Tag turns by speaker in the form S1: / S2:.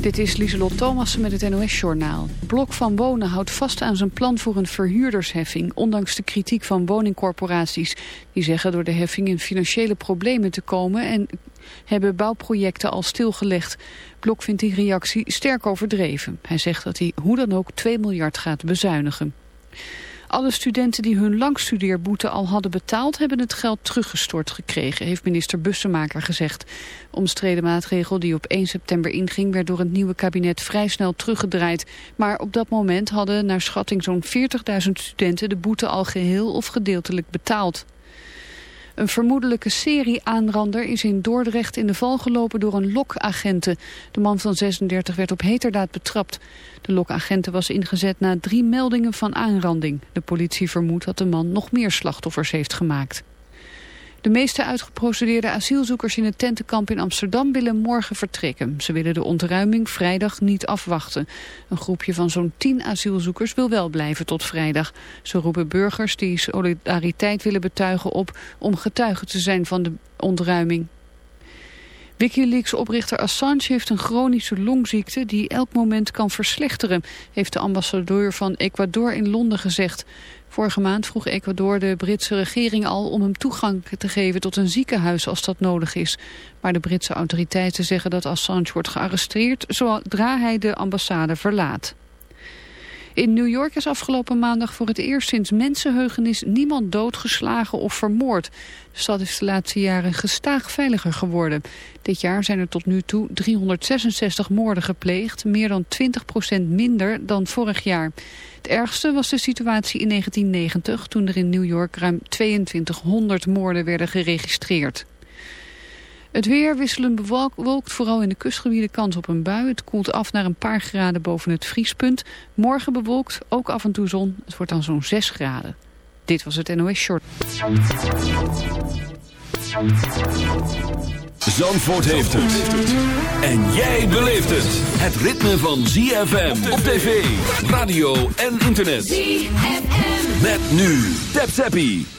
S1: Dit is Lieselot Thomassen met het NOS-journaal. Blok van Wonen houdt vast aan zijn plan voor een verhuurdersheffing... ondanks de kritiek van woningcorporaties. Die zeggen door de heffing in financiële problemen te komen... en hebben bouwprojecten al stilgelegd. Blok vindt die reactie sterk overdreven. Hij zegt dat hij hoe dan ook 2 miljard gaat bezuinigen. Alle studenten die hun langstudeerboete al hadden betaald... hebben het geld teruggestort gekregen, heeft minister Bussemaker gezegd. Omstreden maatregel die op 1 september inging... werd door het nieuwe kabinet vrij snel teruggedraaid. Maar op dat moment hadden naar schatting zo'n 40.000 studenten... de boete al geheel of gedeeltelijk betaald. Een vermoedelijke serie-aanrander is in Dordrecht in de val gelopen door een lokagenten. De man van 36 werd op heterdaad betrapt. De lokagenten was ingezet na drie meldingen van aanranding. De politie vermoedt dat de man nog meer slachtoffers heeft gemaakt. De meeste uitgeprocedeerde asielzoekers in het tentenkamp in Amsterdam willen morgen vertrekken. Ze willen de ontruiming vrijdag niet afwachten. Een groepje van zo'n tien asielzoekers wil wel blijven tot vrijdag. Ze roepen burgers die solidariteit willen betuigen op om getuige te zijn van de ontruiming. Wikileaks-oprichter Assange heeft een chronische longziekte die elk moment kan verslechteren, heeft de ambassadeur van Ecuador in Londen gezegd. Vorige maand vroeg Ecuador de Britse regering al om hem toegang te geven tot een ziekenhuis als dat nodig is. Maar de Britse autoriteiten zeggen dat Assange wordt gearresteerd zodra hij de ambassade verlaat. In New York is afgelopen maandag voor het eerst sinds mensenheugenis niemand doodgeslagen of vermoord. De stad is de laatste jaren gestaag veiliger geworden. Dit jaar zijn er tot nu toe 366 moorden gepleegd, meer dan 20% minder dan vorig jaar. Het ergste was de situatie in 1990, toen er in New York ruim 2200 moorden werden geregistreerd. Het weer wisselen bewolkt, vooral in de kustgebieden kans op een bui. Het koelt af naar een paar graden boven het vriespunt. Morgen bewolkt, ook af en toe zon. Het wordt dan zo'n 6 graden. Dit was het NOS Short.
S2: Zandvoort heeft het. En jij beleeft het. Het ritme van ZFM op tv, radio en internet. ZFM. Met nu. Tap.